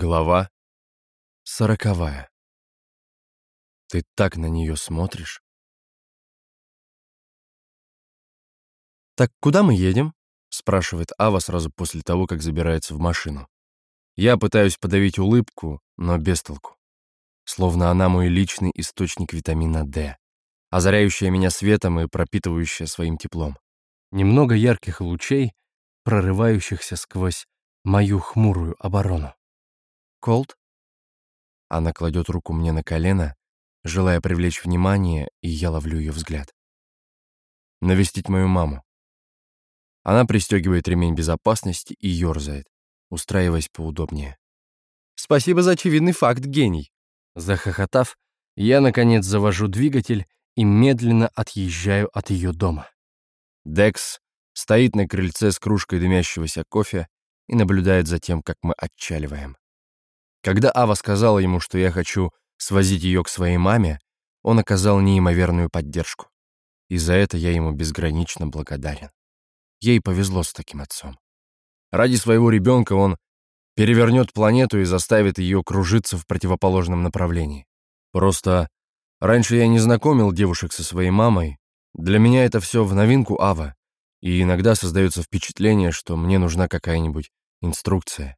Глава сороковая. Ты так на нее смотришь? «Так куда мы едем?» — спрашивает Ава сразу после того, как забирается в машину. Я пытаюсь подавить улыбку, но без толку. Словно она мой личный источник витамина D, озаряющая меня светом и пропитывающая своим теплом. Немного ярких лучей, прорывающихся сквозь мою хмурую оборону. Колт?» Она кладет руку мне на колено, желая привлечь внимание, и я ловлю ее взгляд. Навестить мою маму. Она пристегивает ремень безопасности и ерзает, устраиваясь поудобнее. «Спасибо за очевидный факт, гений!» Захохотав, я, наконец, завожу двигатель и медленно отъезжаю от ее дома. Декс стоит на крыльце с кружкой дымящегося кофе и наблюдает за тем, как мы отчаливаем. Когда Ава сказала ему, что я хочу свозить ее к своей маме, он оказал неимоверную поддержку. И за это я ему безгранично благодарен. Ей повезло с таким отцом. Ради своего ребенка он перевернет планету и заставит ее кружиться в противоположном направлении. Просто раньше я не знакомил девушек со своей мамой. Для меня это все в новинку Ава, и иногда создается впечатление, что мне нужна какая-нибудь инструкция.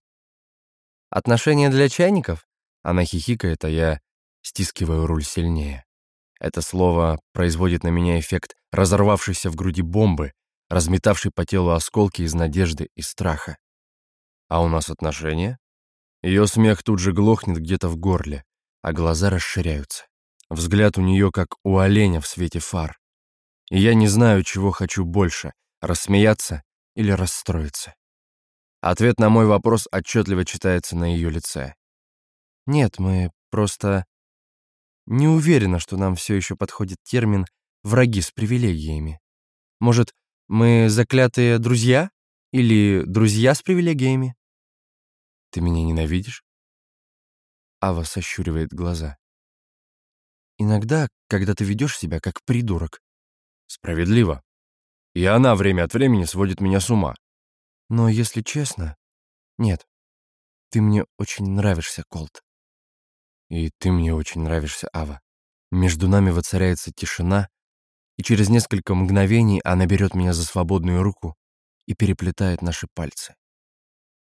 Отношения для чайников? Она хихикает, а я стискиваю руль сильнее. Это слово производит на меня эффект разорвавшейся в груди бомбы, разметавшей по телу осколки из надежды и страха. А у нас отношения? Ее смех тут же глохнет где-то в горле, а глаза расширяются. Взгляд у нее как у оленя в свете фар. И я не знаю, чего хочу больше — рассмеяться или расстроиться. Ответ на мой вопрос отчетливо читается на ее лице. «Нет, мы просто...» Не уверена, что нам все еще подходит термин «враги с привилегиями». Может, мы заклятые друзья? Или друзья с привилегиями? Ты меня ненавидишь? Ава сощуривает глаза. Иногда, когда ты ведешь себя как придурок. Справедливо. И она время от времени сводит меня с ума. Но, если честно, нет. Ты мне очень нравишься, Колт. И ты мне очень нравишься, Ава. Между нами воцаряется тишина, и через несколько мгновений она берет меня за свободную руку и переплетает наши пальцы.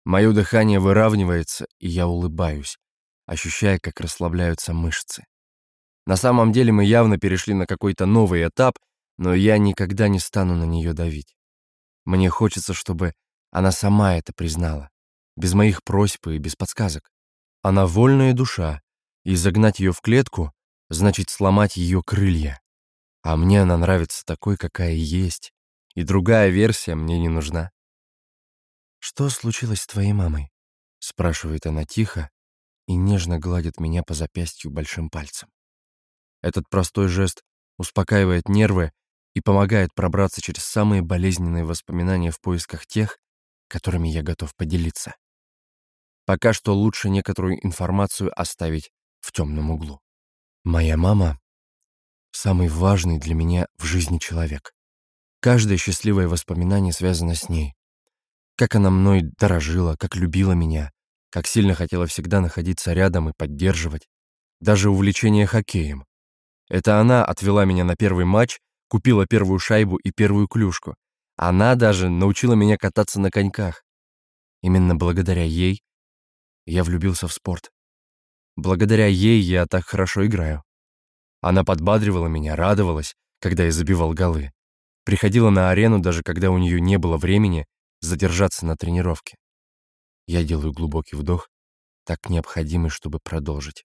Мое дыхание выравнивается, и я улыбаюсь, ощущая, как расслабляются мышцы. На самом деле мы явно перешли на какой-то новый этап, но я никогда не стану на нее давить. Мне хочется, чтобы она сама это признала, без моих просьб и без подсказок. Она вольная душа, и загнать ее в клетку значит сломать ее крылья. А мне она нравится такой, какая есть, и другая версия мне не нужна. «Что случилось с твоей мамой?» — спрашивает она тихо и нежно гладит меня по запястью большим пальцем. Этот простой жест успокаивает нервы и помогает пробраться через самые болезненные воспоминания в поисках тех, которыми я готов поделиться. Пока что лучше некоторую информацию оставить в темном углу. Моя мама — самый важный для меня в жизни человек. Каждое счастливое воспоминание связано с ней. Как она мной дорожила, как любила меня, как сильно хотела всегда находиться рядом и поддерживать. Даже увлечение хоккеем. Это она отвела меня на первый матч, купила первую шайбу и первую клюшку, она даже научила меня кататься на коньках. Именно благодаря ей я влюбился в спорт. Благодаря ей я так хорошо играю. Она подбадривала меня, радовалась, когда я забивал голы. Приходила на арену, даже когда у нее не было времени задержаться на тренировке. Я делаю глубокий вдох, так необходимый, чтобы продолжить.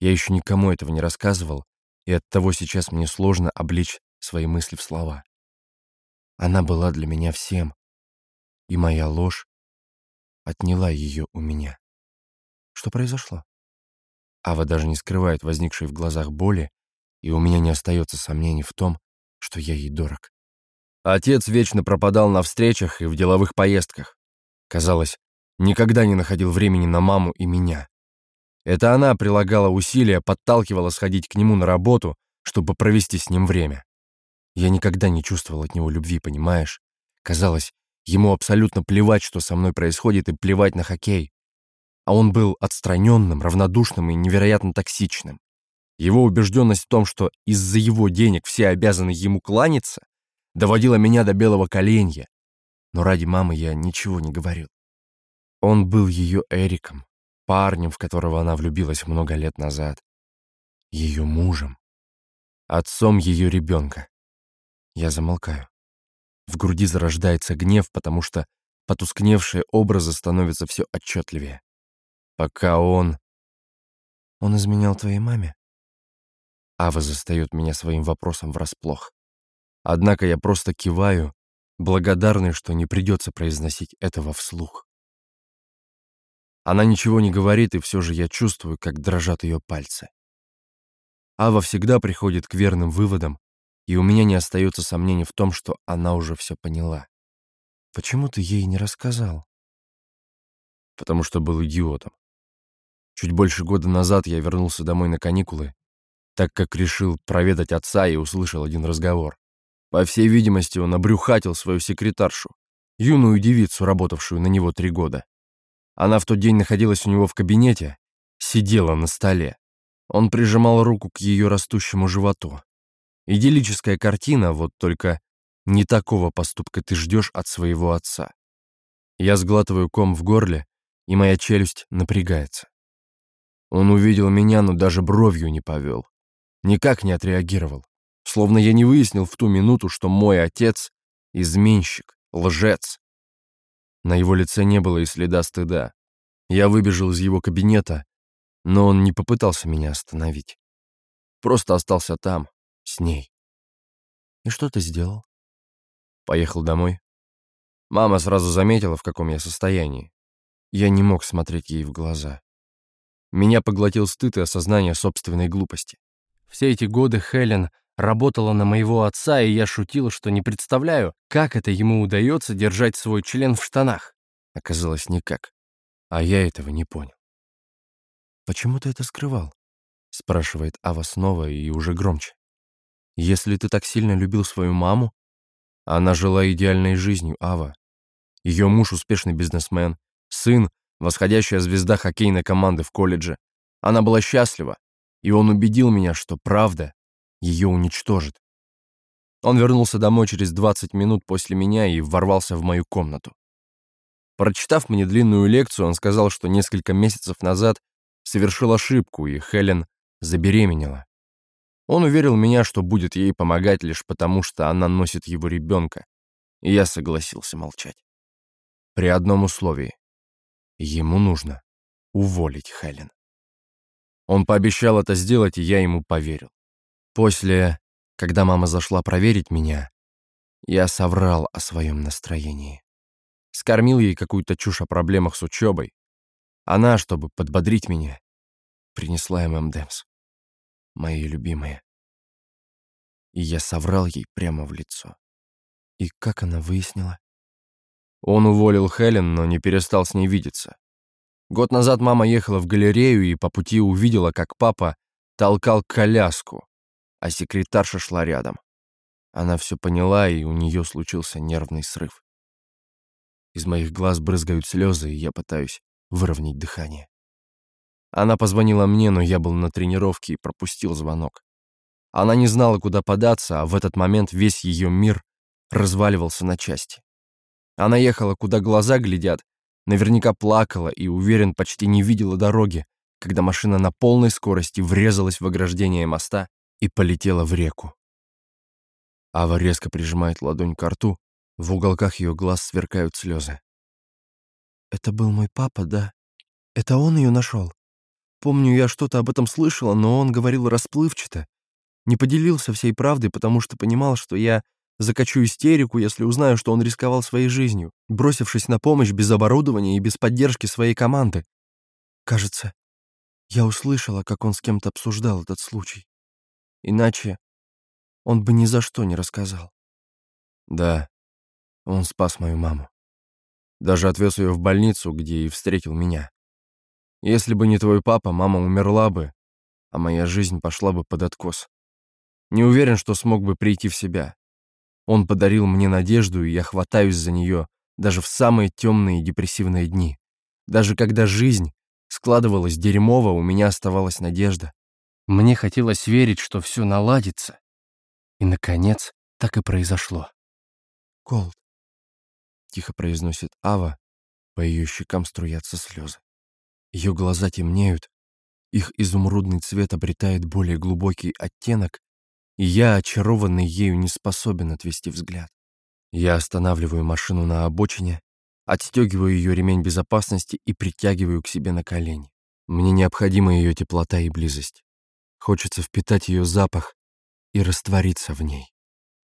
Я еще никому этого не рассказывал, и оттого сейчас мне сложно обличь свои мысли в слова. Она была для меня всем, и моя ложь отняла ее у меня. Что произошло? Ава даже не скрывает возникшей в глазах боли, и у меня не остается сомнений в том, что я ей дорог. Отец вечно пропадал на встречах и в деловых поездках. Казалось, никогда не находил времени на маму и меня. Это она прилагала усилия, подталкивала сходить к нему на работу, чтобы провести с ним время. Я никогда не чувствовал от него любви, понимаешь? Казалось, ему абсолютно плевать, что со мной происходит, и плевать на хоккей. а он был отстраненным, равнодушным и невероятно токсичным. Его убежденность в том, что из-за его денег все обязаны ему кланяться, доводила меня до белого коленя. Но ради мамы я ничего не говорил. Он был ее Эриком, парнем, в которого она влюбилась много лет назад. Ее мужем. Отцом ее ребенка. Я замолкаю. В груди зарождается гнев, потому что потускневшие образы становятся все отчетливее. Пока он... Он изменял твоей маме? Ава застает меня своим вопросом врасплох. Однако я просто киваю, благодарный, что не придется произносить этого вслух. Она ничего не говорит, и все же я чувствую, как дрожат ее пальцы. Ава всегда приходит к верным выводам, и у меня не остается сомнений в том, что она уже все поняла. Почему ты ей не рассказал? Потому что был идиотом. Чуть больше года назад я вернулся домой на каникулы, так как решил проведать отца и услышал один разговор. По всей видимости, он обрюхатил свою секретаршу, юную девицу, работавшую на него три года. Она в тот день находилась у него в кабинете, сидела на столе. Он прижимал руку к ее растущему животу. Идиллическая картина, вот только не такого поступка ты ждешь от своего отца. Я сглатываю ком в горле, и моя челюсть напрягается. Он увидел меня, но даже бровью не повел. Никак не отреагировал. Словно я не выяснил в ту минуту, что мой отец — изменщик, лжец. На его лице не было и следа стыда. Я выбежал из его кабинета, но он не попытался меня остановить. Просто остался там, с ней. «И что ты сделал?» Поехал домой. Мама сразу заметила, в каком я состоянии. Я не мог смотреть ей в глаза. Меня поглотил стыд и осознание собственной глупости. Все эти годы Хелен работала на моего отца, и я шутил, что не представляю, как это ему удается держать свой член в штанах. Оказалось, никак. А я этого не понял. «Почему ты это скрывал?» — спрашивает Ава снова и уже громче. «Если ты так сильно любил свою маму, она жила идеальной жизнью, Ава. Ее муж — успешный бизнесмен, сын — восходящая звезда хоккейной команды в колледже. Она была счастлива, и он убедил меня, что правда ее уничтожит. Он вернулся домой через 20 минут после меня и ворвался в мою комнату. Прочитав мне длинную лекцию, он сказал, что несколько месяцев назад совершил ошибку, и Хелен забеременела. Он уверил меня, что будет ей помогать лишь потому, что она носит его ребенка, и я согласился молчать. При одном условии. Ему нужно уволить Хелен. Он пообещал это сделать, и я ему поверил. После, когда мама зашла проверить меня, я соврал о своем настроении. Скормил ей какую-то чушь о проблемах с учебой. Она, чтобы подбодрить меня, принесла ММДМС мои любимые. И я соврал ей прямо в лицо. И как она выяснила? Он уволил Хелен, но не перестал с ней видеться. Год назад мама ехала в галерею и по пути увидела, как папа толкал коляску, а секретарша шла рядом. Она все поняла, и у нее случился нервный срыв. Из моих глаз брызгают слезы, и я пытаюсь выровнять дыхание. Она позвонила мне, но я был на тренировке и пропустил звонок. Она не знала, куда податься, а в этот момент весь ее мир разваливался на части. Она ехала, куда глаза глядят, наверняка плакала и, уверен, почти не видела дороги, когда машина на полной скорости врезалась в ограждение моста и полетела в реку. Ава резко прижимает ладонь к рту, в уголках ее глаз сверкают слезы. «Это был мой папа, да? Это он ее нашел?» Помню, я что-то об этом слышала, но он говорил расплывчато. Не поделился всей правдой, потому что понимал, что я закачу истерику, если узнаю, что он рисковал своей жизнью, бросившись на помощь без оборудования и без поддержки своей команды. Кажется, я услышала, как он с кем-то обсуждал этот случай. Иначе он бы ни за что не рассказал. Да, он спас мою маму. Даже отвез ее в больницу, где и встретил меня. Если бы не твой папа, мама умерла бы, а моя жизнь пошла бы под откос. Не уверен, что смог бы прийти в себя. Он подарил мне надежду, и я хватаюсь за нее даже в самые темные и депрессивные дни. Даже когда жизнь складывалось дерьмово, у меня оставалась надежда. Мне хотелось верить, что все наладится. И, наконец, так и произошло. «Колд», — тихо произносит Ава, по ее щекам струятся слезы. Ее глаза темнеют, их изумрудный цвет обретает более глубокий оттенок, и я, очарованный ею, не способен отвести взгляд. Я останавливаю машину на обочине, отстегиваю ее ремень безопасности и притягиваю к себе на колени. Мне необходима ее теплота и близость. Хочется впитать ее запах и раствориться в ней.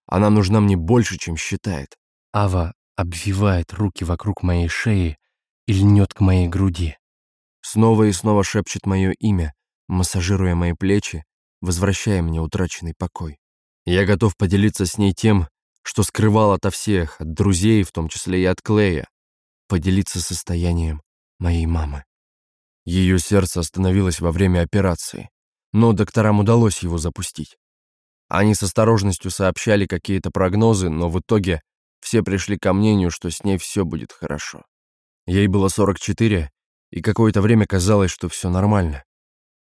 Она нужна мне больше, чем считает. Ава обвивает руки вокруг моей шеи и льнет к моей груди. Снова и снова шепчет мое имя, массажируя мои плечи, возвращая мне утраченный покой. Я готов поделиться с ней тем, что скрывал ото всех, от друзей, в том числе и от Клея, поделиться состоянием моей мамы. Ее сердце остановилось во время операции, но докторам удалось его запустить. Они с осторожностью сообщали какие-то прогнозы, но в итоге все пришли ко мнению, что с ней все будет хорошо. Ей было 44, и какое-то время казалось, что все нормально.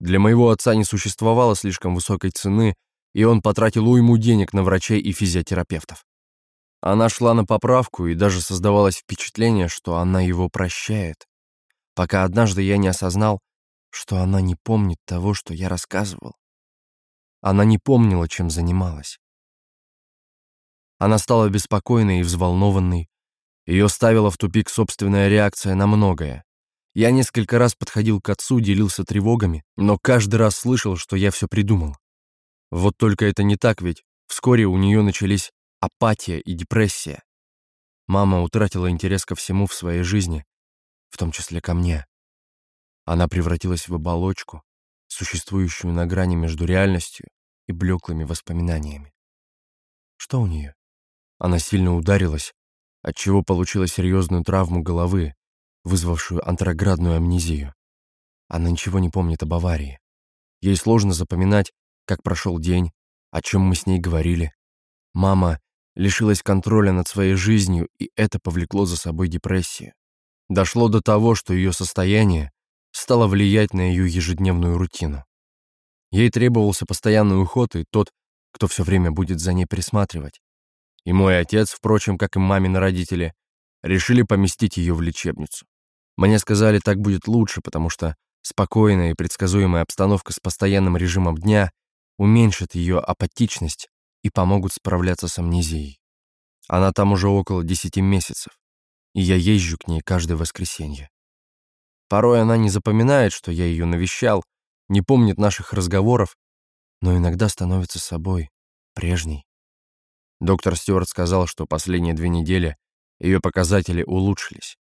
Для моего отца не существовало слишком высокой цены, и он потратил уйму денег на врачей и физиотерапевтов. Она шла на поправку, и даже создавалось впечатление, что она его прощает, пока однажды я не осознал, что она не помнит того, что я рассказывал. Она не помнила, чем занималась. Она стала беспокойной и взволнованной. Ее ставила в тупик собственная реакция на многое. Я несколько раз подходил к отцу, делился тревогами, но каждый раз слышал, что я все придумал. Вот только это не так, ведь вскоре у нее начались апатия и депрессия. Мама утратила интерес ко всему в своей жизни, в том числе ко мне. Она превратилась в оболочку, существующую на грани между реальностью и блеклыми воспоминаниями. Что у нее? Она сильно ударилась, отчего получила серьезную травму головы, вызвавшую антроградную амнезию. Она ничего не помнит об аварии. Ей сложно запоминать, как прошел день, о чем мы с ней говорили. Мама лишилась контроля над своей жизнью, и это повлекло за собой депрессию. Дошло до того, что ее состояние стало влиять на ее ежедневную рутину. Ей требовался постоянный уход и тот, кто все время будет за ней присматривать. И мой отец, впрочем, как и мамины родители, решили поместить ее в лечебницу. Мне сказали, так будет лучше, потому что спокойная и предсказуемая обстановка с постоянным режимом дня уменьшит ее апатичность и помогут справляться с амнезией. Она там уже около десяти месяцев, и я езжу к ней каждое воскресенье. Порой она не запоминает, что я ее навещал, не помнит наших разговоров, но иногда становится собой, прежней. Доктор Стюарт сказал, что последние две недели ее показатели улучшились.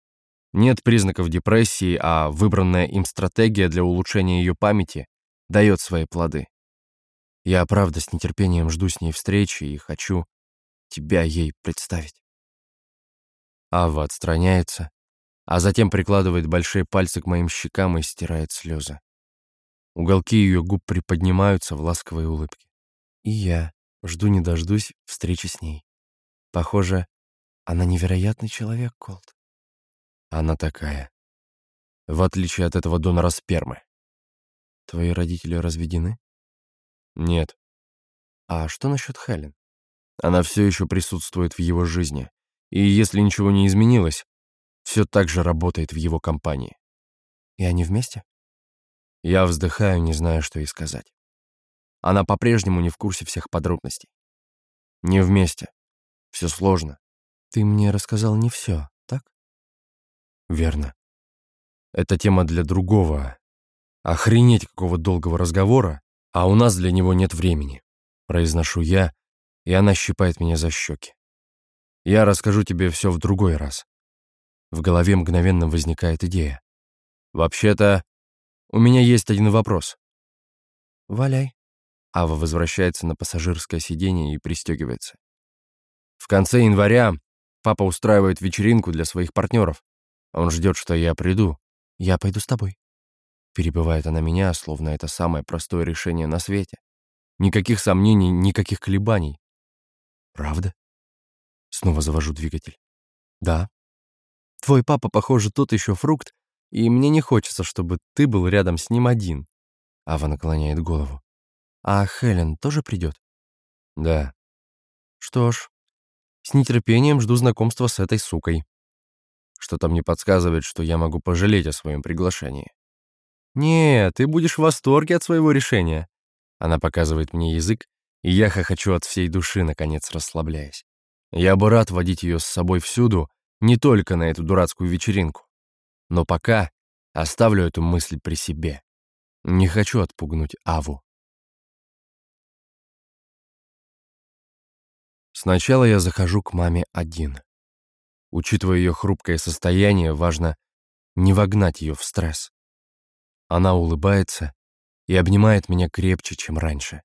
Нет признаков депрессии, а выбранная им стратегия для улучшения ее памяти дает свои плоды. Я, правда, с нетерпением жду с ней встречи и хочу тебя ей представить. Ава отстраняется, а затем прикладывает большие пальцы к моим щекам и стирает слезы. Уголки ее губ приподнимаются в ласковой улыбке. И я жду не дождусь встречи с ней. Похоже, она невероятный человек, Колт. Она такая. В отличие от этого донора спермы. Твои родители разведены? Нет. А что насчет Хелен? Она все еще присутствует в его жизни. И если ничего не изменилось, все так же работает в его компании. И они вместе? Я вздыхаю, не зная, что ей сказать. Она по-прежнему не в курсе всех подробностей. Не вместе. Все сложно. Ты мне рассказал не все? Верно. Это тема для другого. Охренеть какого долгого разговора, а у нас для него нет времени. Произношу я, и она щипает меня за щеки. Я расскажу тебе все в другой раз. В голове мгновенно возникает идея. Вообще-то, у меня есть один вопрос. Валяй. Ава возвращается на пассажирское сиденье и пристегивается. В конце января папа устраивает вечеринку для своих партнеров. Он ждет, что я приду. Я пойду с тобой. Перебивает она меня, словно это самое простое решение на свете. Никаких сомнений, никаких колебаний. Правда? Снова завожу двигатель. Да. Твой папа, похоже, тот еще фрукт, И мне не хочется, чтобы ты был рядом с ним один. Ава наклоняет голову. А Хелен тоже придет? Да. Что ж, с нетерпением жду знакомства с этой сукой. Что-то мне подсказывает, что я могу пожалеть о своем приглашении. «Нет, ты будешь в восторге от своего решения». Она показывает мне язык, и я хохочу от всей души, наконец расслабляясь. Я бы рад водить ее с собой всюду, не только на эту дурацкую вечеринку. Но пока оставлю эту мысль при себе. Не хочу отпугнуть Аву. Сначала я захожу к маме один. Учитывая ее хрупкое состояние, важно не вогнать ее в стресс. Она улыбается и обнимает меня крепче, чем раньше.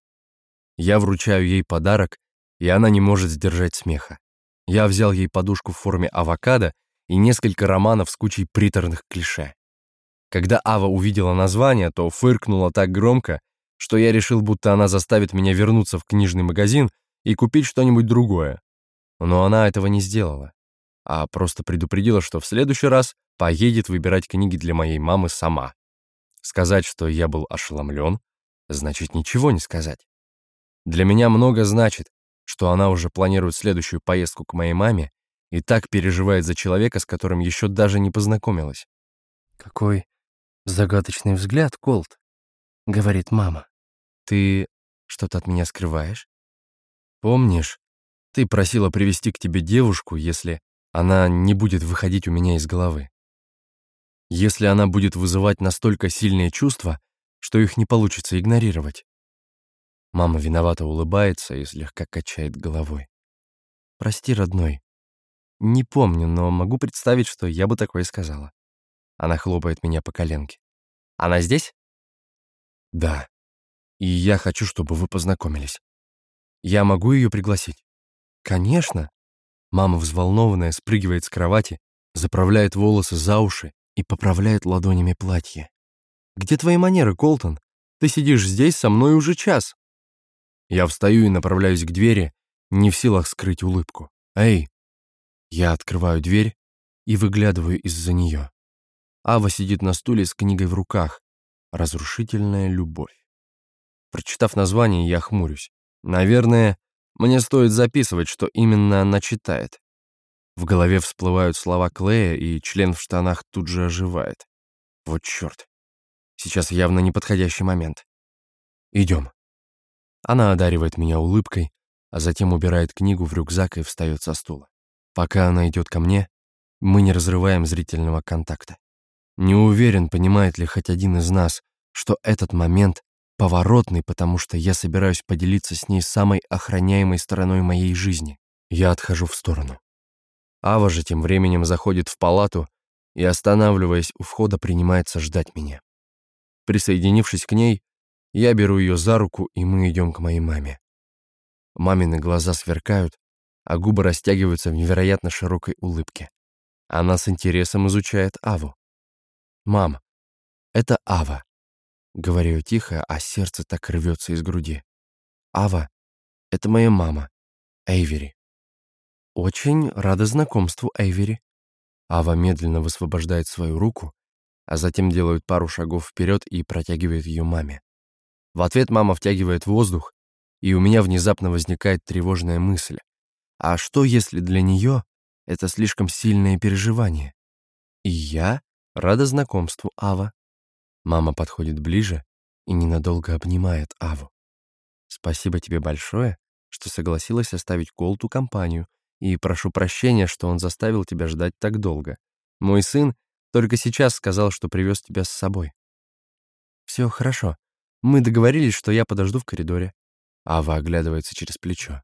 Я вручаю ей подарок, и она не может сдержать смеха. Я взял ей подушку в форме авокадо и несколько романов с кучей приторных клише. Когда Ава увидела название, то фыркнула так громко, что я решил, будто она заставит меня вернуться в книжный магазин и купить что-нибудь другое. Но она этого не сделала, а просто предупредила, что в следующий раз поедет выбирать книги для моей мамы сама. Сказать, что я был ошеломлен, значит ничего не сказать. Для меня много значит, что она уже планирует следующую поездку к моей маме и так переживает за человека, с которым еще даже не познакомилась. «Какой загадочный взгляд, Колт», — говорит мама. «Ты что-то от меня скрываешь?» «Помнишь, ты просила привести к тебе девушку, если она не будет выходить у меня из головы? Если она будет вызывать настолько сильные чувства, что их не получится игнорировать?» Мама виновато улыбается и слегка качает головой. «Прости, родной. Не помню, но могу представить, что я бы такое сказала». Она хлопает меня по коленке. «Она здесь?» «Да. И я хочу, чтобы вы познакомились. Я могу ее пригласить?» «Конечно». Мама, взволнованная, спрыгивает с кровати, заправляет волосы за уши и поправляет ладонями платье. «Где твои манеры, Колтон? Ты сидишь здесь со мной уже час». Я встаю и направляюсь к двери, не в силах скрыть улыбку. «Эй!» Я открываю дверь и выглядываю из-за нее. Ава сидит на стуле с книгой в руках. «Разрушительная любовь». Прочитав название, я хмурюсь. Наверное, мне стоит записывать, что именно она читает. В голове всплывают слова Клея, и член в штанах тут же оживает. Вот черт. Сейчас явно неподходящий момент. Идем. Она одаривает меня улыбкой, а затем убирает книгу в рюкзак и встает со стула. Пока она идет ко мне, мы не разрываем зрительного контакта. Не уверен, понимает ли хоть один из нас, что этот момент поворотный, потому что я собираюсь поделиться с ней самой охраняемой стороной моей жизни. Я отхожу в сторону. Ава же тем временем заходит в палату и, останавливаясь у входа, принимается ждать меня. Присоединившись к ней, я беру ее за руку, и мы идем к моей маме. Мамины глаза сверкают, а губы растягиваются в невероятно широкой улыбке. Она с интересом изучает Аву. «Мам, это Ава», — говорю тихо, а сердце так рвется из груди. «Ава, это моя мама, Эйвери». «Очень рада знакомству, Эйвери». Ава медленно высвобождает свою руку, а затем делает пару шагов вперед и протягивает ее маме. В ответ мама втягивает воздух, и у меня внезапно возникает тревожная мысль. А что, если для нее это слишком сильное переживание? И я рада знакомству, Ава. Мама подходит ближе и ненадолго обнимает Аву. Спасибо тебе большое, что согласилась оставить Колту компанию, и прошу прощения, что он заставил тебя ждать так долго. Мой сын только сейчас сказал, что привез тебя с собой. Все хорошо. Мы договорились, что я подожду в коридоре. Ава оглядывается через плечо.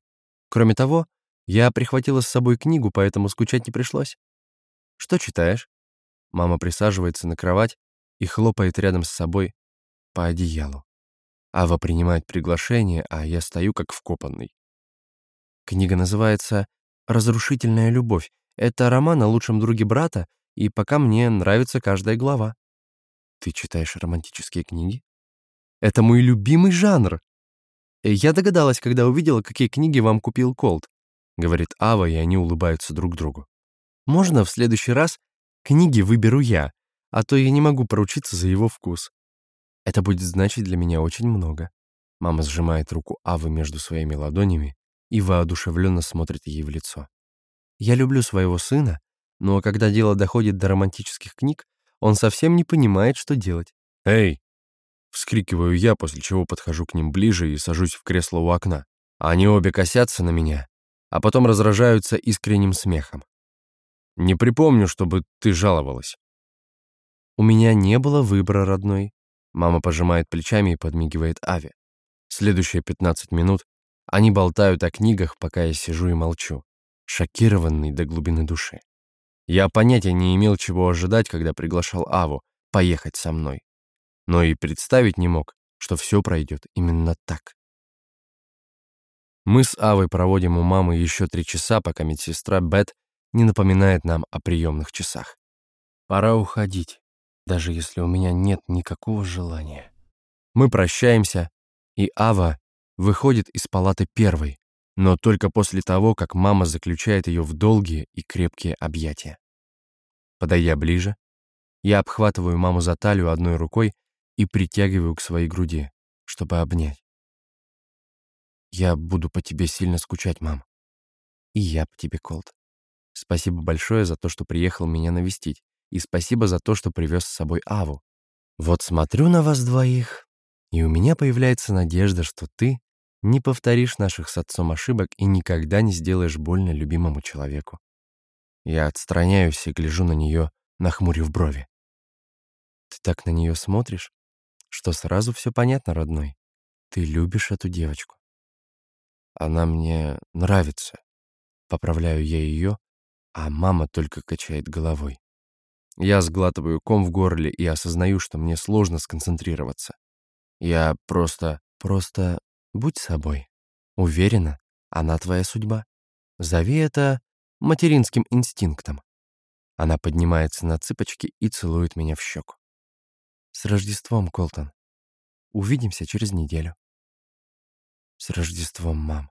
Кроме того, я прихватила с собой книгу, поэтому скучать не пришлось. Что читаешь? Мама присаживается на кровать и хлопает рядом с собой по одеялу. Ава принимает приглашение, а я стою как вкопанный. Книга называется «Разрушительная любовь». Это роман о лучшем друге брата, и пока мне нравится каждая глава. Ты читаешь романтические книги? Это мой любимый жанр. Я догадалась, когда увидела, какие книги вам купил Колт, говорит Ава, и они улыбаются друг другу. Можно в следующий раз книги выберу я, а то я не могу поручиться за его вкус. Это будет значить для меня очень много. Мама сжимает руку Авы между своими ладонями и воодушевленно смотрит ей в лицо. Я люблю своего сына, но когда дело доходит до романтических книг, он совсем не понимает, что делать. «Эй!» — вскрикиваю я, после чего подхожу к ним ближе и сажусь в кресло у окна. Они обе косятся на меня, а потом разражаются искренним смехом. «Не припомню, чтобы ты жаловалась». «У меня не было выбора, родной». Мама пожимает плечами и подмигивает Аве. Следующие 15 минут они болтают о книгах, пока я сижу и молчу, шокированный до глубины души. Я понятия не имел, чего ожидать, когда приглашал Аву поехать со мной. Но и представить не мог, что все пройдет именно так. Мы с Авой проводим у мамы еще три часа, пока медсестра Бет не напоминает нам о приемных часах. Пора уходить, даже если у меня нет никакого желания. Мы прощаемся, и Ава выходит из палаты первой, но только после того, как мама заключает ее в долгие и крепкие объятия. Подойдя ближе, я обхватываю маму за талию одной рукой и притягиваю к своей груди, чтобы обнять. «Я буду по тебе сильно скучать, мам. И я по тебе, Колт. Спасибо большое за то, что приехал меня навестить, и спасибо за то, что привез с собой Аву. Вот смотрю на вас двоих, и у меня появляется надежда, что ты не повторишь наших с отцом ошибок и никогда не сделаешь больно любимому человеку. Я отстраняюсь и гляжу на нее, нахмурив брови. Ты так на нее смотришь, что сразу все понятно, родной. Ты любишь эту девочку. Она мне нравится. Поправляю я ее, а мама только качает головой. Я сглатываю ком в горле и осознаю, что мне сложно сконцентрироваться. Я просто, просто будь собой. Уверена, она твоя судьба. Зови это материнским инстинктом. Она поднимается на цыпочки и целует меня в щеку. С Рождеством, Колтон. Увидимся через неделю. С Рождеством, мам.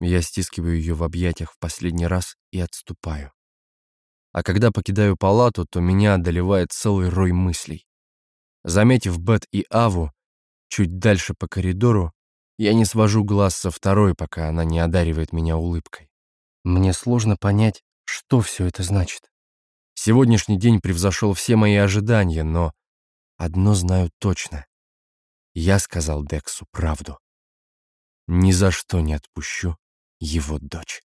Я стискиваю ее в объятиях в последний раз и отступаю. А когда покидаю палату, то меня одолевает целый рой мыслей. Заметив Бет и Аву, Чуть дальше по коридору я не свожу глаз со второй, пока она не одаривает меня улыбкой. Мне сложно понять, что все это значит. Сегодняшний день превзошел все мои ожидания, но одно знаю точно. Я сказал Дексу правду. Ни за что не отпущу его дочь.